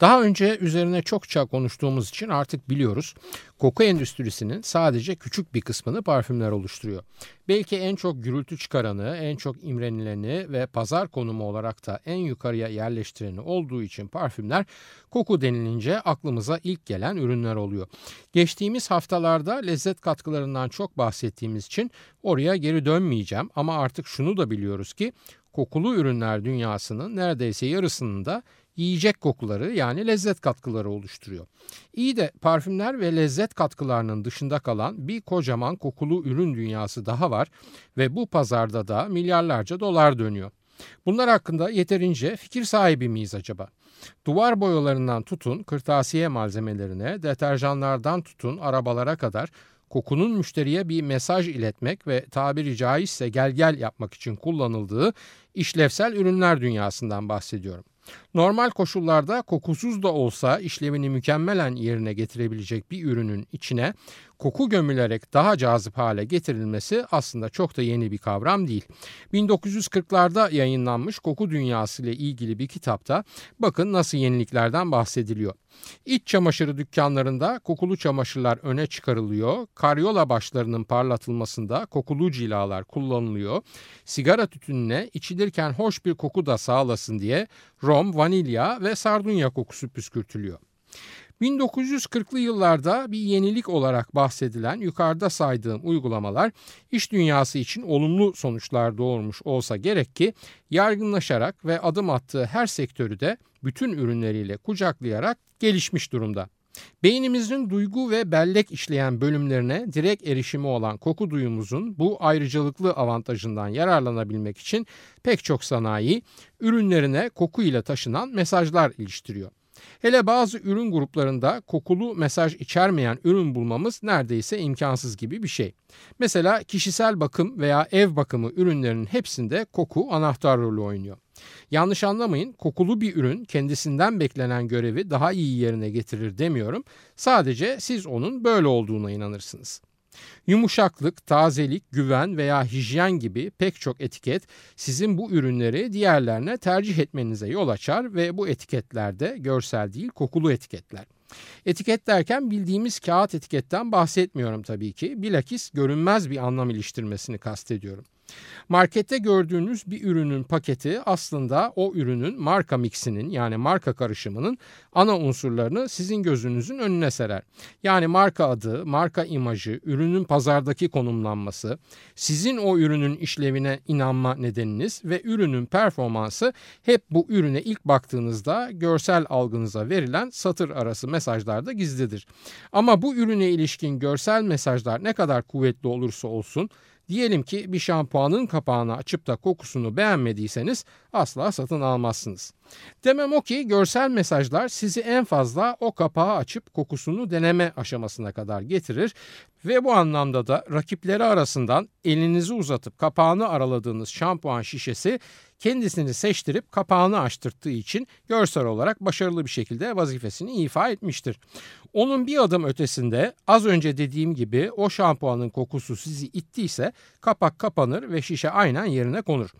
Daha önce üzerine çokça konuştuğumuz için artık biliyoruz. Koku endüstrisinin sadece küçük bir kısmını parfümler oluşturuyor. Belki en çok gürültü çıkaranı, en çok imrenileni ve pazar konumu olarak da en yukarıya yerleştireni olduğu için parfümler koku denilince aklımıza ilk gelen ürünler oluyor. Geçtiğimiz haftalarda lezzet katkılarından çok bahsettiğimiz için oraya geri dönmeyeceğim ama artık şunu da biliyoruz ki kokulu ürünler dünyasının neredeyse yarısının da yiyecek kokuları yani lezzet katkıları oluşturuyor. İyi de parfümler ve lezzet katkılarının dışında kalan bir kocaman kokulu ürün dünyası daha var ve bu pazarda da milyarlarca dolar dönüyor. Bunlar hakkında yeterince fikir sahibi miyiz acaba? Duvar boyalarından tutun kırtasiye malzemelerine, deterjanlardan tutun arabalara kadar kokunun müşteriye bir mesaj iletmek ve tabiri caizse gel gel yapmak için kullanıldığı işlevsel ürünler dünyasından bahsediyorum. Normal koşullarda kokusuz da olsa işlevini mükemmelen yerine getirebilecek bir ürünün içine koku gömülerek daha cazip hale getirilmesi aslında çok da yeni bir kavram değil. 1940'larda yayınlanmış koku dünyası ile ilgili bir kitapta bakın nasıl yeniliklerden bahsediliyor. İç çamaşırı dükkanlarında kokulu çamaşırlar öne çıkarılıyor. Karyola başlarının parlatılmasında kokulu cilalar kullanılıyor. Sigara tütününe içilirken hoş bir koku da sağlasın diye rom, vanilya ve sardunya kokusu püskürtülüyor. 1940'lı yıllarda bir yenilik olarak bahsedilen yukarıda saydığım uygulamalar iş dünyası için olumlu sonuçlar doğurmuş olsa gerek ki yaygınlaşarak ve adım attığı her sektörü de bütün ürünleriyle kucaklayarak gelişmiş durumda. Beynimizin duygu ve bellek işleyen bölümlerine direkt erişimi olan koku duyumuzun bu ayrıcalıklı avantajından yararlanabilmek için pek çok sanayi ürünlerine koku ile taşınan mesajlar iliştiriyor. Hele bazı ürün gruplarında kokulu mesaj içermeyen ürün bulmamız neredeyse imkansız gibi bir şey. Mesela kişisel bakım veya ev bakımı ürünlerinin hepsinde koku anahtar rolü oynuyor. Yanlış anlamayın kokulu bir ürün kendisinden beklenen görevi daha iyi yerine getirir demiyorum. Sadece siz onun böyle olduğuna inanırsınız. Yumuşaklık, tazelik, güven veya hijyen gibi pek çok etiket sizin bu ürünleri diğerlerine tercih etmenize yol açar ve bu etiketlerde görsel değil kokulu etiketler. Etiket derken bildiğimiz kağıt etiketten bahsetmiyorum tabii ki. Bilakis görünmez bir anlam iliştirmesini kastediyorum. Markette gördüğünüz bir ürünün paketi aslında o ürünün marka mixinin yani marka karışımının ana unsurlarını sizin gözünüzün önüne serer. Yani marka adı, marka imajı, ürünün pazardaki konumlanması, sizin o ürünün işlevine inanma nedeniniz ve ürünün performansı hep bu ürüne ilk baktığınızda görsel algınıza verilen satır arası mesajlarda gizlidir. Ama bu ürüne ilişkin görsel mesajlar ne kadar kuvvetli olursa olsun Diyelim ki bir şampuanın kapağını açıp da kokusunu beğenmediyseniz asla satın almazsınız. Demem o ki görsel mesajlar sizi en fazla o kapağı açıp kokusunu deneme aşamasına kadar getirir ve bu anlamda da rakipleri arasından elinizi uzatıp kapağını araladığınız şampuan şişesi kendisini seçtirip kapağını açtırttığı için görsel olarak başarılı bir şekilde vazifesini ifa etmiştir. Onun bir adım ötesinde az önce dediğim gibi o şampuanın kokusu sizi ittiyse kapak kapanır ve şişe aynen yerine konur.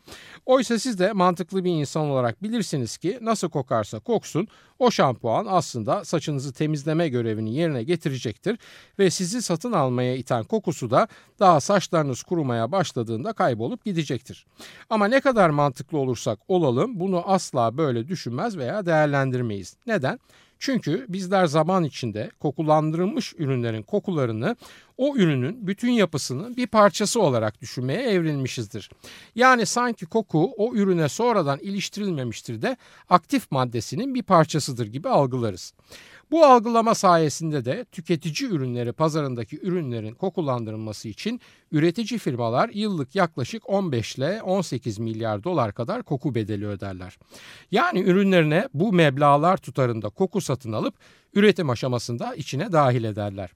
Oysa siz de mantıklı bir insan olarak bilirsiniz ki nasıl kokarsa koksun o şampuan aslında saçınızı temizleme görevini yerine getirecektir ve sizi satın almaya iten kokusu da daha saçlarınız kurumaya başladığında kaybolup gidecektir. Ama ne kadar mantıklı olursak olalım bunu asla böyle düşünmez veya değerlendirmeyiz. Neden? Çünkü bizler zaman içinde kokulandırılmış ürünlerin kokularını o ürünün bütün yapısının bir parçası olarak düşünmeye evrilmişizdir. Yani sanki koku o ürüne sonradan iliştirilmemiştir de aktif maddesinin bir parçasıdır gibi algılarız. Bu algılama sayesinde de tüketici ürünleri pazarındaki ürünlerin kokulandırılması için üretici firmalar yıllık yaklaşık 15 ile 18 milyar dolar kadar koku bedeli öderler. Yani ürünlerine bu meblalar tutarında koku satın alıp üretim aşamasında içine dahil ederler.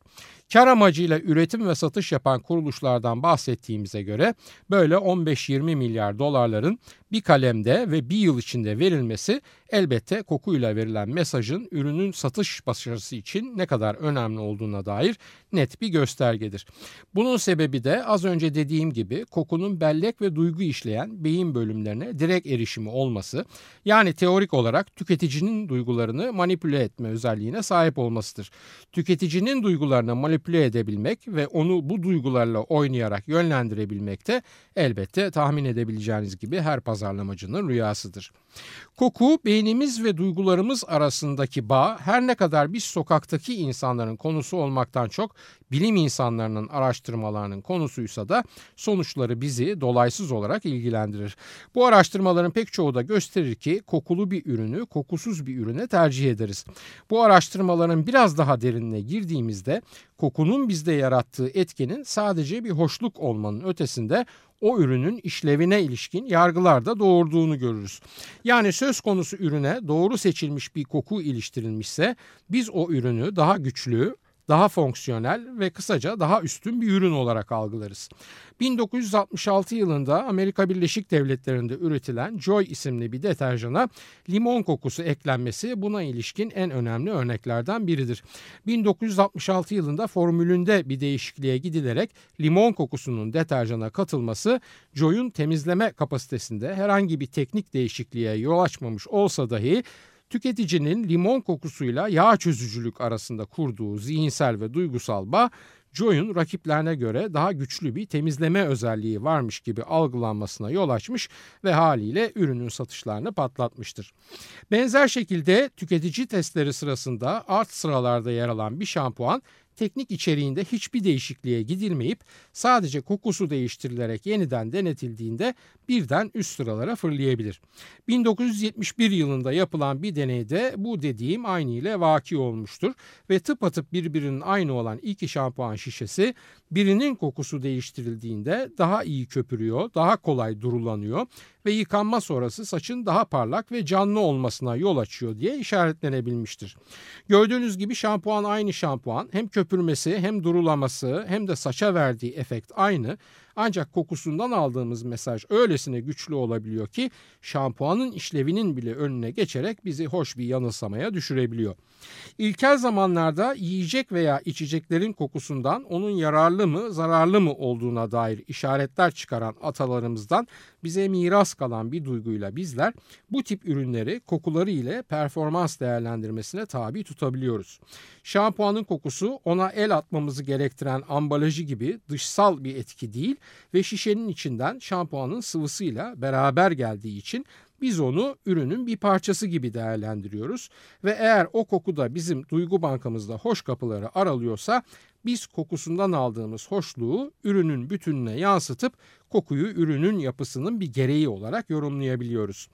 Kar amacıyla üretim ve satış yapan kuruluşlardan bahsettiğimize göre böyle 15-20 milyar dolarların bir kalemde ve bir yıl içinde verilmesi elbette kokuyla verilen mesajın ürünün satış başarısı için ne kadar önemli olduğuna dair net bir göstergedir. Bunun sebebi de az önce dediğim gibi kokunun bellek ve duygu işleyen beyin bölümlerine direkt erişimi olması yani teorik olarak tüketicinin duygularını manipüle etme özelliğine sahip olmasıdır. Tüketicinin duygularını manipüle edebilmek ve onu bu duygularla oynayarak yönlendirebilmek de elbette tahmin edebileceğiniz gibi her pazarlamacının rüyasıdır. Koku beynimiz ve duygularımız arasındaki bağ her ne kadar biz sokaktaki insanların konusu olmaktan çok bilim insanlarının araştırmalarının konusuysa da sonuçları bizi dolaysız olarak ilgilendirir. Bu araştırmaların pek çoğu da gösterir ki kokulu bir ürünü kokusuz bir ürüne tercih ederiz. Bu araştırmaların biraz daha derinine girdiğimizde kokunun bizde yarattığı etkenin sadece bir hoşluk olmanın ötesinde o ürünün işlevine ilişkin yargılarda doğurduğunu görürüz. Yani söz konusu ürüne doğru seçilmiş bir koku iliştirilmişse biz o ürünü daha güçlü, daha fonksiyonel ve kısaca daha üstün bir ürün olarak algılarız. 1966 yılında Amerika Birleşik Devletleri'nde üretilen Joy isimli bir deterjana limon kokusu eklenmesi buna ilişkin en önemli örneklerden biridir. 1966 yılında formülünde bir değişikliğe gidilerek limon kokusunun deterjana katılması Joy'un temizleme kapasitesinde herhangi bir teknik değişikliğe yol açmamış olsa dahi tüketicinin limon kokusuyla yağ çözücülük arasında kurduğu zihinsel ve duygusal bağ Joy'un rakiplerine göre daha güçlü bir temizleme özelliği varmış gibi algılanmasına yol açmış ve haliyle ürünün satışlarını patlatmıştır. Benzer şekilde tüketici testleri sırasında art sıralarda yer alan bir şampuan teknik içeriğinde hiçbir değişikliğe gidilmeyip sadece kokusu değiştirilerek yeniden denetildiğinde birden üst sıralara fırlayabilir. 1971 yılında yapılan bir deneyde bu dediğim aynı ile vaki olmuştur ve tıpatıp birbirinin aynı olan iki şampuan şişesi birinin kokusu değiştirildiğinde daha iyi köpürüyor, daha kolay durulanıyor ve yıkanma sonrası saçın daha parlak ve canlı olmasına yol açıyor diye işaretlenebilmiştir. Gördüğünüz gibi şampuan aynı şampuan hem köpürmesi hem durulaması hem de saça verdiği efekt aynı ancak kokusundan aldığımız mesaj öylesine güçlü olabiliyor ki şampuanın işlevinin bile önüne geçerek bizi hoş bir yanılsamaya düşürebiliyor. İlkel zamanlarda yiyecek veya içeceklerin kokusundan onun yararlı mı zararlı mı olduğuna dair işaretler çıkaran atalarımızdan bize miras kalan bir duyguyla bizler bu tip ürünleri kokuları ile performans değerlendirmesine tabi tutabiliyoruz. Şampuanın kokusu ona el atmamızı gerektiren ambalajı gibi dışsal bir etki değil ve şişenin içinden şampuanın sıvısıyla beraber geldiği için biz onu ürünün bir parçası gibi değerlendiriyoruz. Ve eğer o koku da bizim duygu bankamızda hoş kapıları aralıyorsa biz kokusundan aldığımız hoşluğu ürünün bütününe yansıtıp kokuyu ürünün yapısının bir gereği olarak yorumlayabiliyoruz.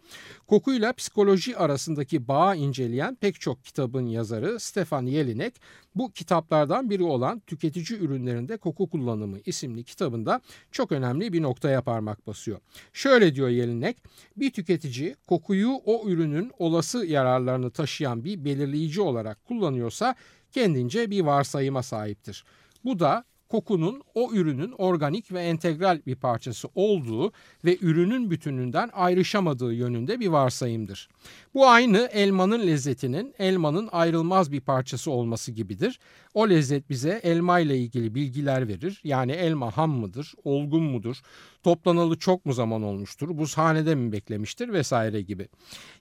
Kokuyla psikoloji arasındaki bağı inceleyen pek çok kitabın yazarı Stefan Jelinek bu kitaplardan biri olan Tüketici Ürünlerinde Koku Kullanımı isimli kitabında çok önemli bir noktaya parmak basıyor. Şöyle diyor Jelinek, bir tüketici kokuyu o ürünün olası yararlarını taşıyan bir belirleyici olarak kullanıyorsa kendince bir varsayıma sahiptir. Bu da kokunun o ürünün organik ve entegral bir parçası olduğu ve ürünün bütününden ayrışamadığı yönünde bir varsayımdır. Bu aynı elmanın lezzetinin elmanın ayrılmaz bir parçası olması gibidir. O lezzet bize elma ile ilgili bilgiler verir. Yani elma ham mıdır, olgun mudur, toplanalı çok mu zaman olmuştur, buzhanede mi beklemiştir vesaire gibi.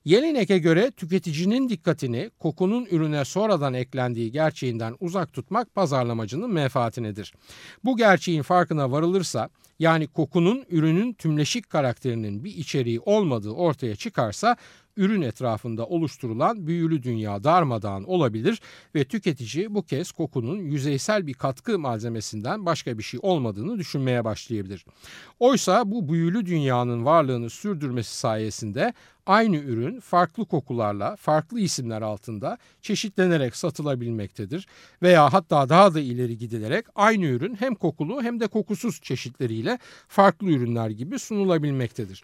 Yelinek'e göre tüketicinin dikkatini kokunun ürüne sonradan eklendiği gerçeğinden uzak tutmak pazarlamacının menfaatinedir. Bu gerçeğin farkına varılırsa yani kokunun ürünün tümleşik karakterinin bir içeriği olmadığı ortaya çıkarsa ürün etrafında oluşturulan büyülü dünya darmadağın olabilir ve tüketici bu kez kokunun yüzeysel bir katkı malzemesinden başka bir şey olmadığını düşünmeye başlayabilir. Oysa bu büyülü dünyanın varlığını sürdürmesi sayesinde aynı ürün farklı kokularla, farklı isimler altında çeşitlenerek satılabilmektedir. Veya hatta daha da ileri gidilerek aynı ürün hem kokulu hem de kokusuz çeşitleriyle farklı ürünler gibi sunulabilmektedir.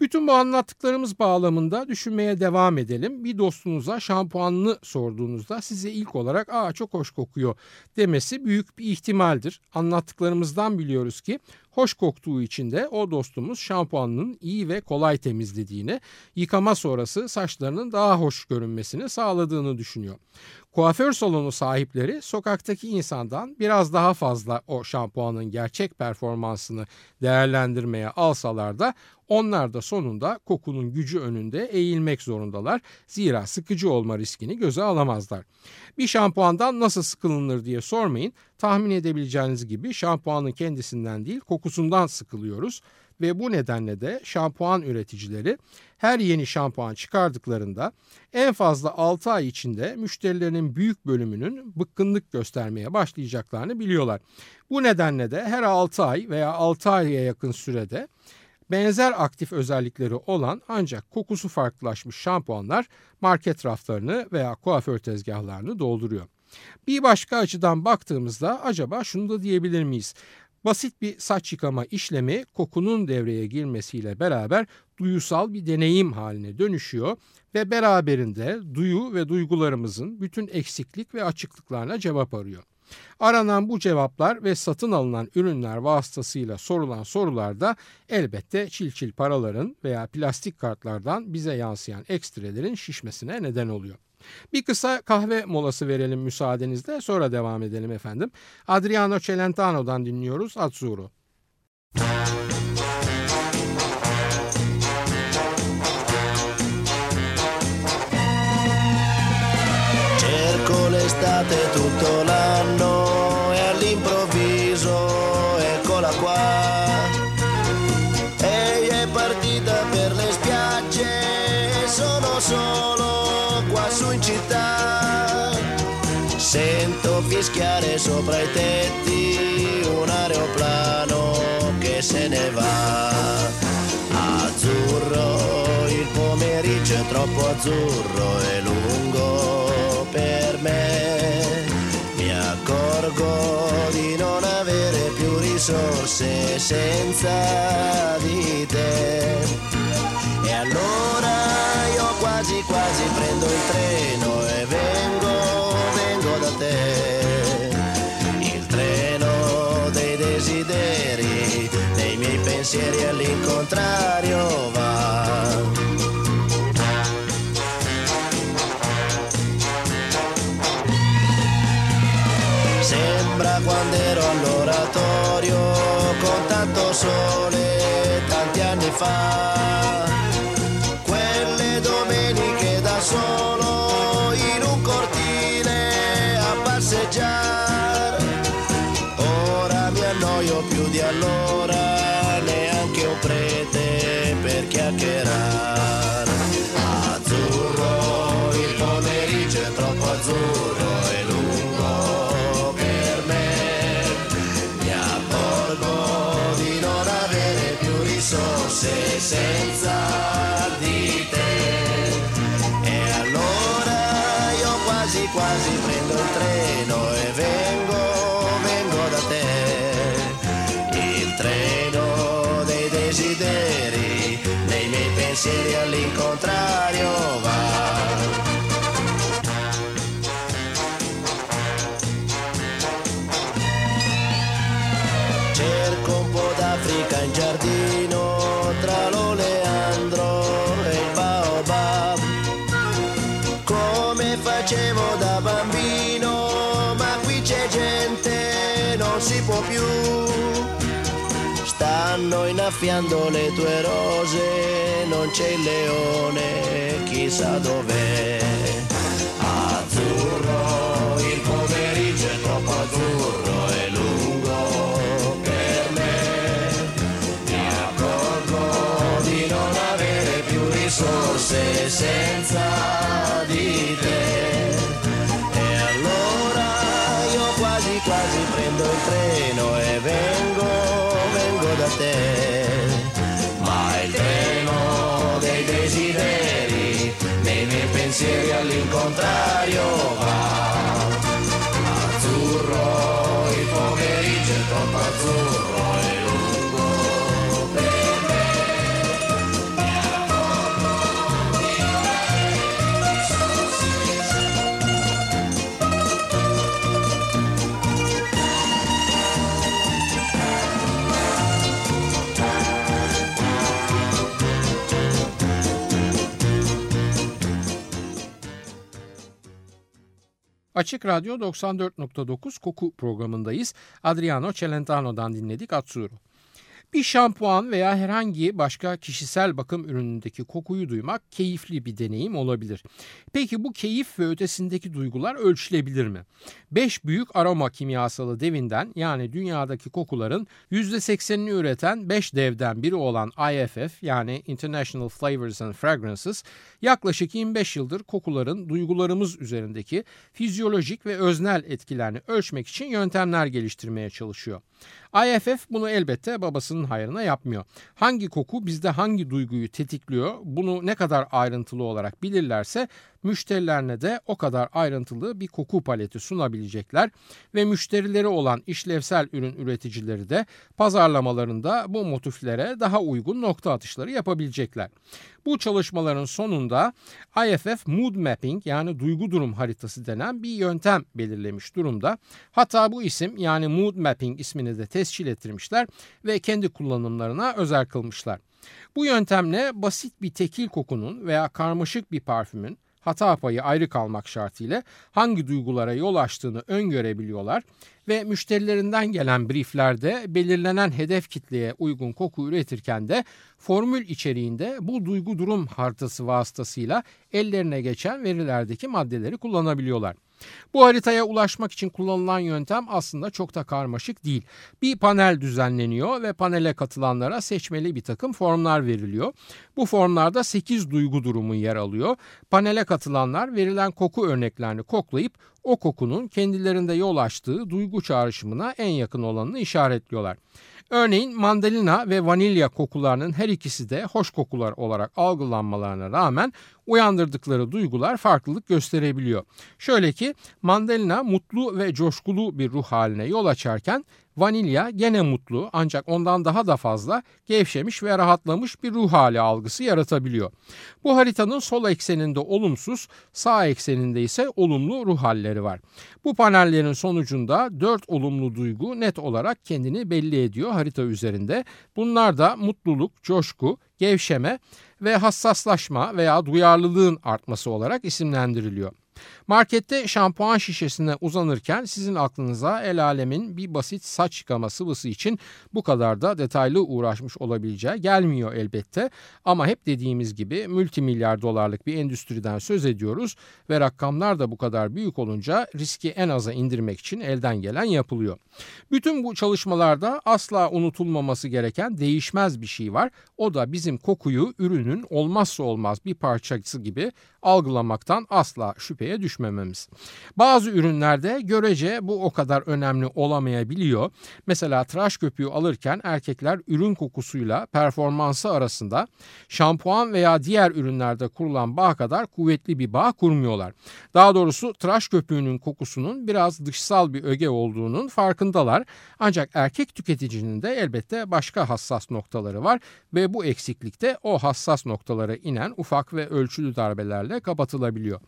Bütün bu anlattıklarımız bağlamında düşünmeye devam edelim. Bir dostunuza şampuanını sorduğunuzda size ilk olarak aa çok hoş kokuyor demesi büyük bir ihtimaldir. Anlattıklarımızdan biliyoruz ki hoş koktuğu için de o dostumuz şampuanının iyi ve kolay temizlediğini, yıkama sonrası saçlarının daha hoş görünmesini sağladığını düşünüyor. Kuaför salonu sahipleri sokaktaki insandan biraz daha fazla o şampuanın gerçek performansını değerlendirmeye alsalar da onlar da sonunda kokunun gücü önünde eğilmek zorundalar. Zira sıkıcı olma riskini göze alamazlar. Bir şampuandan nasıl sıkılınır diye sormayın. Tahmin edebileceğiniz gibi şampuanın kendisinden değil kokusundan sıkılıyoruz ve bu nedenle de şampuan üreticileri her yeni şampuan çıkardıklarında en fazla 6 ay içinde müşterilerinin büyük bölümünün bıkkınlık göstermeye başlayacaklarını biliyorlar. Bu nedenle de her 6 ay veya 6 aya yakın sürede benzer aktif özellikleri olan ancak kokusu farklılaşmış şampuanlar market raflarını veya kuaför tezgahlarını dolduruyor. Bir başka açıdan baktığımızda acaba şunu da diyebilir miyiz? Basit bir saç yıkama işlemi kokunun devreye girmesiyle beraber duyusal bir deneyim haline dönüşüyor ve beraberinde duyu ve duygularımızın bütün eksiklik ve açıklıklarına cevap arıyor. Aranan bu cevaplar ve satın alınan ürünler vasıtasıyla sorulan sorularda elbette çil çil paraların veya plastik kartlardan bize yansıyan ekstrelerin şişmesine neden oluyor. Bir kısa kahve molası verelim müsaadenizle sonra devam edelim efendim. Adriano Celentano'dan dinliyoruz Azzurro. L'estate tutto l'anno e all'improvviso eccola qua. Ehi è partita per le spiagge e sono solo qua su in città. Sento fischiare sopra i tetti un aeroplano che se ne va. Azzurro, il pomeriggio è troppo azzurro e lungo risorse senza di te. E allora io quasi quasi prendo il treno e vengo, vengo da te. Il treno dei desideri, dei miei pensieri all'incontrario va. Sole tanti anni fa. Quelle domeniche da solo in un cortile a passeggiare. Ora mi annoio più di allora, innaffiando le tue rose, non c'è il leone, chissà dov'è. Azzurro, il pomeriggio è troppo azzurro e lungo per me. Mi accorgo di non avere più risorse senza di te. quien ciegue al contrario va. Açık Radyo 94.9 Koku programındayız. Adriano Celentano'dan dinledik Atsuru. Bir şampuan veya herhangi başka kişisel bakım ürünündeki kokuyu duymak keyifli bir deneyim olabilir. Peki bu keyif ve ötesindeki duygular ölçülebilir mi? 5 büyük aroma kimyasalı devinden yani dünyadaki kokuların %80'ini üreten 5 devden biri olan IFF yani International Flavors and Fragrances yaklaşık 25 yıldır kokuların duygularımız üzerindeki fizyolojik ve öznel etkilerini ölçmek için yöntemler geliştirmeye çalışıyor. IFF bunu elbette babasının hayrına yapmıyor. Hangi koku bizde hangi duyguyu tetikliyor bunu ne kadar ayrıntılı olarak bilirlerse müşterilerine de o kadar ayrıntılı bir koku paleti sunabilecekler ve müşterileri olan işlevsel ürün üreticileri de pazarlamalarında bu motiflere daha uygun nokta atışları yapabilecekler. Bu çalışmaların sonunda IFF Mood Mapping yani duygu durum haritası denen bir yöntem belirlemiş durumda. Hatta bu isim yani Mood Mapping ismini de tescil ettirmişler ve kendi kullanımlarına özel kılmışlar. Bu yöntemle basit bir tekil kokunun veya karmaşık bir parfümün hata payı ayrı kalmak şartıyla hangi duygulara yol açtığını öngörebiliyorlar ve müşterilerinden gelen brieflerde belirlenen hedef kitleye uygun koku üretirken de formül içeriğinde bu duygu durum haritası vasıtasıyla ellerine geçen verilerdeki maddeleri kullanabiliyorlar. Bu haritaya ulaşmak için kullanılan yöntem aslında çok da karmaşık değil. Bir panel düzenleniyor ve panele katılanlara seçmeli bir takım formlar veriliyor. Bu formlarda 8 duygu durumu yer alıyor. Panele katılanlar verilen koku örneklerini koklayıp o kokunun kendilerinde yol açtığı duygu çağrışımına en yakın olanını işaretliyorlar. Örneğin mandalina ve vanilya kokularının her ikisi de hoş kokular olarak algılanmalarına rağmen uyandırdıkları duygular farklılık gösterebiliyor. Şöyle ki mandalina mutlu ve coşkulu bir ruh haline yol açarken vanilya gene mutlu ancak ondan daha da fazla gevşemiş ve rahatlamış bir ruh hali algısı yaratabiliyor. Bu haritanın sol ekseninde olumsuz, sağ ekseninde ise olumlu ruh halleri var. Bu panellerin sonucunda dört olumlu duygu net olarak kendini belli ediyor harita üzerinde. Bunlar da mutluluk, coşku, gevşeme ve hassaslaşma veya duyarlılığın artması olarak isimlendiriliyor. Markette şampuan şişesine uzanırken sizin aklınıza el alemin bir basit saç yıkama sıvısı için bu kadar da detaylı uğraşmış olabileceği gelmiyor elbette. Ama hep dediğimiz gibi multimilyar dolarlık bir endüstriden söz ediyoruz ve rakamlar da bu kadar büyük olunca riski en aza indirmek için elden gelen yapılıyor. Bütün bu çalışmalarda asla unutulmaması gereken değişmez bir şey var. O da bizim kokuyu ürünün olmazsa olmaz bir parçası gibi algılamaktan asla şüpheye düşmememiz. Bazı ürünlerde görece bu o kadar önemli olamayabiliyor. Mesela tıraş köpüğü alırken erkekler ürün kokusuyla performansı arasında şampuan veya diğer ürünlerde kurulan bağ kadar kuvvetli bir bağ kurmuyorlar. Daha doğrusu tıraş köpüğünün kokusunun biraz dışsal bir öge olduğunun farkındalar. Ancak erkek tüketicinin de elbette başka hassas noktaları var ve bu eksiklikte o hassas noktalara inen ufak ve ölçülü darbelerle kapatılabiliyor.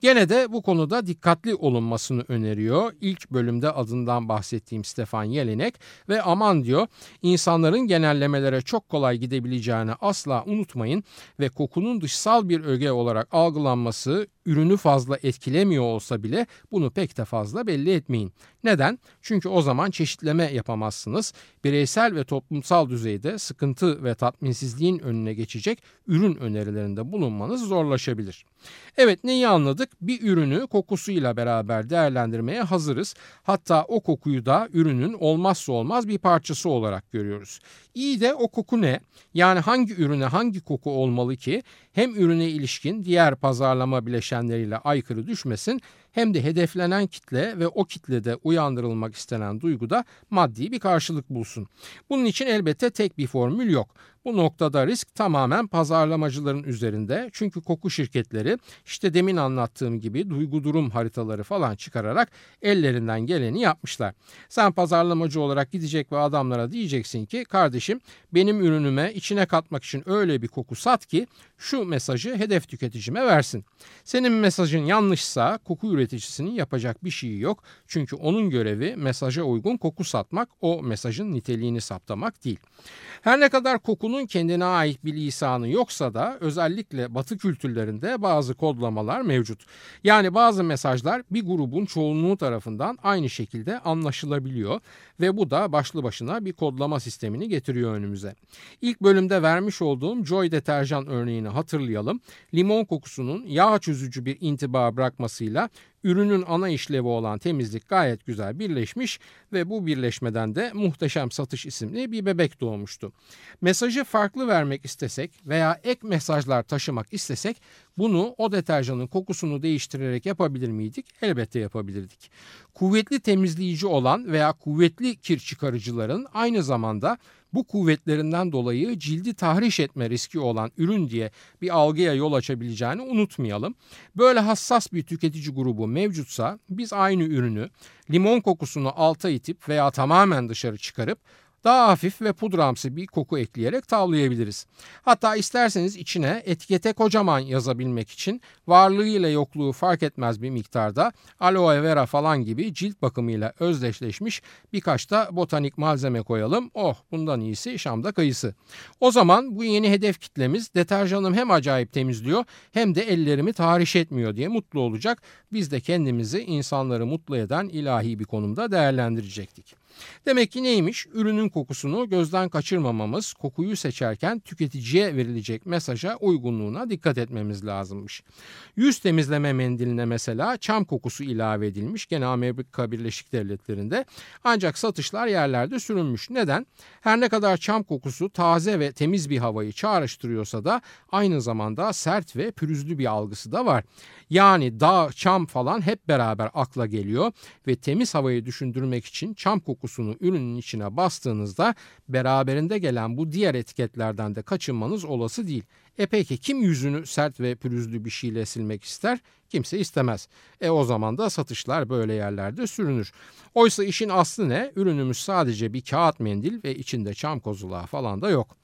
Gene de bu konuda dikkatli olunmasını öneriyor. İlk bölümde adından bahsettiğim Stefan Jelinek ve aman diyor insanların genellemelere çok kolay gidebileceğini asla unutmayın ve kokunun dışsal bir öge olarak algılanması ürünü fazla etkilemiyor olsa bile bunu pek de fazla belli etmeyin. Neden? Çünkü o zaman çeşitleme yapamazsınız. Bireysel ve toplumsal düzeyde sıkıntı ve tatminsizliğin önüne geçecek ürün önerilerinde bulunmanız zorlaşabilir. Evet neyi anladık? Bir ürünü kokusuyla beraber değerlendirmeye hazırız. Hatta o kokuyu da ürünün olmazsa olmaz bir parçası olarak görüyoruz. İyi de o koku ne? Yani hangi ürüne hangi koku olmalı ki hem ürüne ilişkin diğer pazarlama bileşenleriyle aykırı düşmesin hem de hedeflenen kitle ve o kitlede uyandırılmak istenen duyguda maddi bir karşılık bulsun. Bunun için elbette tek bir formül yok. Bu noktada risk tamamen pazarlamacıların üzerinde. Çünkü koku şirketleri işte demin anlattığım gibi duygu durum haritaları falan çıkararak ellerinden geleni yapmışlar. Sen pazarlamacı olarak gidecek ve adamlara diyeceksin ki kardeşim benim ürünüme içine katmak için öyle bir koku sat ki şu mesajı hedef tüketicime versin. Senin mesajın yanlışsa koku üreticisinin yapacak bir şeyi yok. Çünkü onun görevi mesaja uygun koku satmak, o mesajın niteliğini saptamak değil. Her ne kadar kokunun kendine ait bir lisanı yoksa da özellikle batı kültürlerinde bazı kodlamalar mevcut. Yani bazı mesajlar bir grubun çoğunluğu tarafından aynı şekilde anlaşılabiliyor ve bu da başlı başına bir kodlama sistemini getiriyor önümüze. İlk bölümde vermiş olduğum Joy deterjan örneğini hatırlayalım. Limon kokusunun yağ çözücü bir intiba bırakmasıyla ürünün ana işlevi olan temizlik gayet güzel birleşmiş ve bu birleşmeden de Muhteşem Satış isimli bir bebek doğmuştu. Mesajı farklı vermek istesek veya ek mesajlar taşımak istesek bunu o deterjanın kokusunu değiştirerek yapabilir miydik? Elbette yapabilirdik. Kuvvetli temizleyici olan veya kuvvetli kir çıkarıcıların aynı zamanda bu kuvvetlerinden dolayı cildi tahriş etme riski olan ürün diye bir algıya yol açabileceğini unutmayalım. Böyle hassas bir tüketici grubu mevcutsa biz aynı ürünü limon kokusunu alta itip veya tamamen dışarı çıkarıp daha hafif ve pudramsı bir koku ekleyerek tavlayabiliriz. Hatta isterseniz içine etikete kocaman yazabilmek için varlığıyla yokluğu fark etmez bir miktarda aloe vera falan gibi cilt bakımıyla özdeşleşmiş birkaç da botanik malzeme koyalım. Oh bundan iyisi Şam'da kayısı. O zaman bu yeni hedef kitlemiz deterjanım hem acayip temizliyor hem de ellerimi tahriş etmiyor diye mutlu olacak. Biz de kendimizi insanları mutlu eden ilahi bir konumda değerlendirecektik. Demek ki neymiş? Ürünün kokusunu gözden kaçırmamamız, kokuyu seçerken tüketiciye verilecek mesaja uygunluğuna dikkat etmemiz lazımmış. Yüz temizleme mendiline mesela çam kokusu ilave edilmiş gene Amerika Birleşik Devletleri'nde. Ancak satışlar yerlerde sürünmüş. Neden? Her ne kadar çam kokusu taze ve temiz bir havayı çağrıştırıyorsa da aynı zamanda sert ve pürüzlü bir algısı da var. Yani dağ, çam falan hep beraber akla geliyor ve temiz havayı düşündürmek için çam kokusunu ürünün içine bastığınızda beraberinde gelen bu diğer etiketlerden de kaçınmanız olası değil. E peki kim yüzünü sert ve pürüzlü bir şeyle silmek ister? Kimse istemez. E o zaman da satışlar böyle yerlerde sürünür. Oysa işin aslı ne? Ürünümüz sadece bir kağıt mendil ve içinde çam kozulağı falan da yok.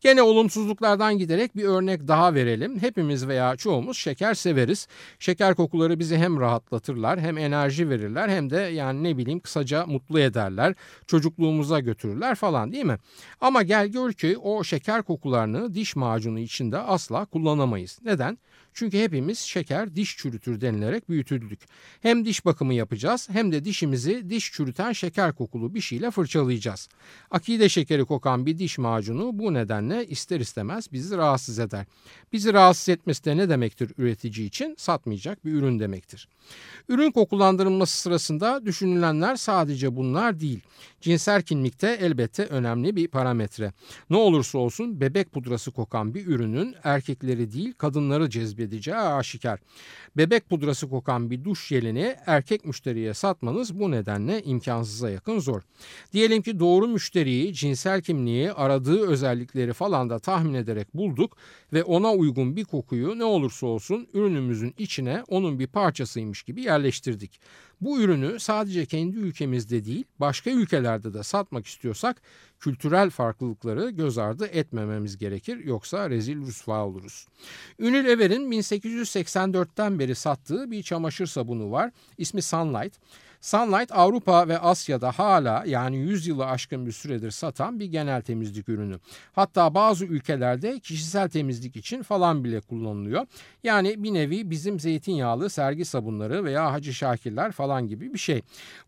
Gene olumsuzluklardan giderek bir örnek daha verelim. Hepimiz veya çoğumuz şeker severiz. Şeker kokuları bizi hem rahatlatırlar hem enerji verirler hem de yani ne bileyim kısaca mutlu ederler. Çocukluğumuza götürürler falan değil mi? Ama gel gör ki o şeker kokularını diş macunu içinde asla kullanamayız. Neden? Çünkü hepimiz şeker diş çürütür denilerek büyütüldük. Hem diş bakımı yapacağız hem de dişimizi diş çürüten şeker kokulu bir şeyle fırçalayacağız. Akide şekeri kokan bir diş macunu bu nedenle ister istemez bizi rahatsız eder. Bizi rahatsız etmesi de ne demektir üretici için? Satmayacak bir ürün demektir. Ürün kokulandırılması sırasında düşünülenler sadece bunlar değil. Cinsel kimlikte elbette önemli bir parametre. Ne olursa olsun bebek pudrası kokan bir ürünün erkekleri değil kadınları cezbedeceği aşikar. Bebek pudrası kokan bir duş jelini erkek müşteriye satmanız bu nedenle imkansıza yakın zor. Diyelim ki doğru müşteriyi, cinsel kimliği, aradığı özellikleri falan da tahmin ederek bulduk ve ona uygun bir kokuyu ne olursa olsun ürünümüzün içine onun bir parçasıymış gibi yerleştirdik. Bu ürünü sadece kendi ülkemizde değil başka ülkelerde de satmak istiyorsak kültürel farklılıkları göz ardı etmememiz gerekir yoksa rezil rüsva oluruz. Unilever'in 1884'ten beri sattığı bir çamaşır sabunu var. İsmi Sunlight. Sunlight Avrupa ve Asya'da hala yani 100 yılı aşkın bir süredir satan bir genel temizlik ürünü. Hatta bazı ülkelerde kişisel temizlik için falan bile kullanılıyor. Yani bir nevi bizim zeytinyağlı sergi sabunları veya Hacı Şakirler falan gibi bir şey.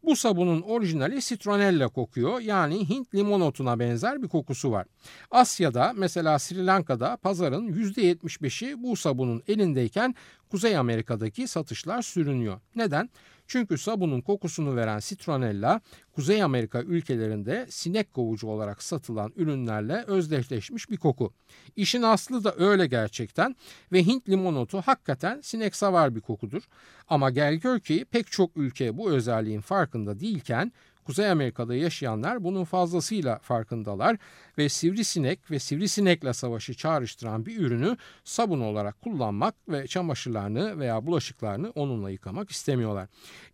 Bu sabunun orijinali citronella kokuyor. Yani Hint limon otuna benzer bir kokusu var. Asya'da mesela Sri Lanka'da pazarın %75'i bu sabunun elindeyken Kuzey Amerika'daki satışlar sürünüyor. Neden? Çünkü sabunun kokusunu veren citronella Kuzey Amerika ülkelerinde sinek kovucu olarak satılan ürünlerle özdeşleşmiş bir koku. İşin aslı da öyle gerçekten ve Hint limonotu hakikaten sinek savar bir kokudur. Ama gel gör ki pek çok ülke bu özelliğin farkında değilken Kuzey Amerika'da yaşayanlar bunun fazlasıyla farkındalar ve sivrisinek ve sivrisinekle savaşı çağrıştıran bir ürünü sabun olarak kullanmak ve çamaşırlarını veya bulaşıklarını onunla yıkamak istemiyorlar.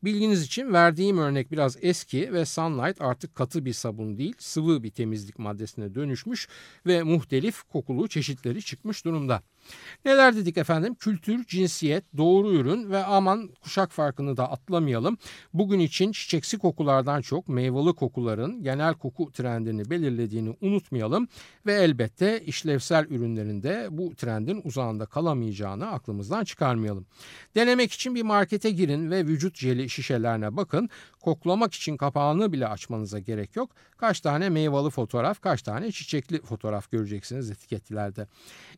Bilginiz için verdiğim örnek biraz eski ve Sunlight artık katı bir sabun değil sıvı bir temizlik maddesine dönüşmüş ve muhtelif kokulu çeşitleri çıkmış durumda. Neler dedik efendim? Kültür, cinsiyet, doğru ürün ve aman kuşak farkını da atlamayalım. Bugün için çiçeksi kokulardan çok meyveli kokuların genel koku trendini belirlediğini unutmayalım ve elbette işlevsel ürünlerinde bu trendin uzağında kalamayacağını aklımızdan çıkarmayalım. Denemek için bir markete girin ve vücut jeli şişelerine bakın. Koklamak için kapağını bile açmanıza gerek yok. Kaç tane meyveli fotoğraf, kaç tane çiçekli fotoğraf göreceksiniz etiketlerde.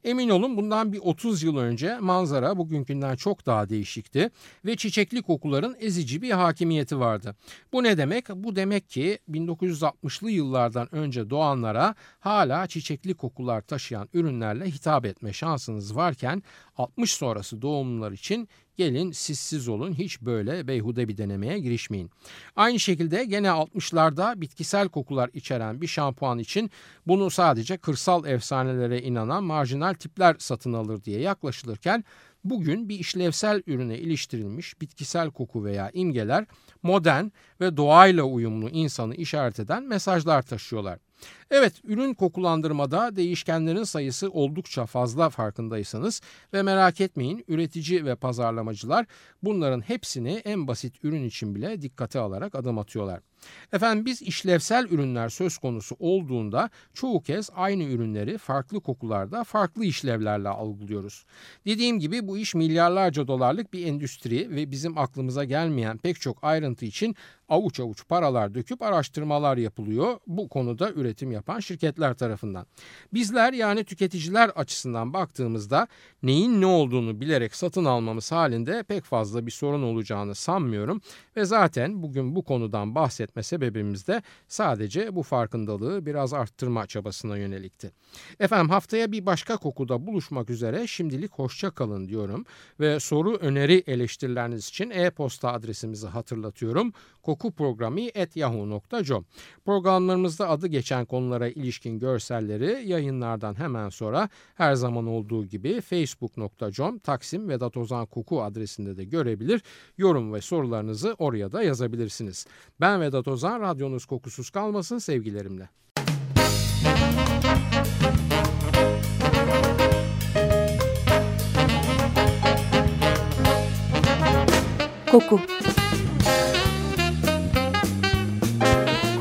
Emin olun bundan bir 30 yıl önce manzara bugünkünden çok daha değişikti ve çiçekli kokuların ezici bir hakimiyeti vardı. Bu ne demek? Bu demek ki 1960'lı yıllardan önce doğanlara hala çiçekli kokular taşıyan ürünlerle hitap etme şansınız varken 60 sonrası doğumlular için gelin sizsiz olun hiç böyle beyhude bir denemeye girişmeyin. Aynı şekilde gene 60'larda bitkisel kokular içeren bir şampuan için bunu sadece kırsal efsanelere inanan marjinal tipler satın alır diye yaklaşılırken bugün bir işlevsel ürüne iliştirilmiş bitkisel koku veya imgeler modern ve doğayla uyumlu insanı işaret eden mesajlar taşıyorlar. Evet ürün kokulandırmada değişkenlerin sayısı oldukça fazla farkındaysanız ve merak etmeyin üretici ve pazarlamacılar bunların hepsini en basit ürün için bile dikkate alarak adım atıyorlar. Efendim biz işlevsel ürünler söz konusu olduğunda çoğu kez aynı ürünleri farklı kokularda farklı işlevlerle algılıyoruz. Dediğim gibi bu iş milyarlarca dolarlık bir endüstri ve bizim aklımıza gelmeyen pek çok ayrıntı için avuç avuç paralar döküp araştırmalar yapılıyor bu konuda üretim yapan şirketler tarafından. Bizler yani tüketiciler açısından baktığımızda neyin ne olduğunu bilerek satın almamız halinde pek fazla bir sorun olacağını sanmıyorum ve zaten bugün bu konudan bahsetme sebebimiz de sadece bu farkındalığı biraz arttırma çabasına yönelikti. Efendim haftaya bir başka kokuda buluşmak üzere şimdilik hoşça kalın diyorum ve soru öneri eleştirileriniz için e-posta adresimizi hatırlatıyorum kokuprogrami.yahoo.com Programlarımızda adı geçen konulara ilişkin görselleri yayınlardan hemen sonra her zaman olduğu gibi facebook.com Taksim Vedat Ozan Koku adresinde de görebilir. Yorum ve sorularınızı oraya da yazabilirsiniz. Ben Vedat Ozan, radyonuz kokusuz kalmasın sevgilerimle. Koku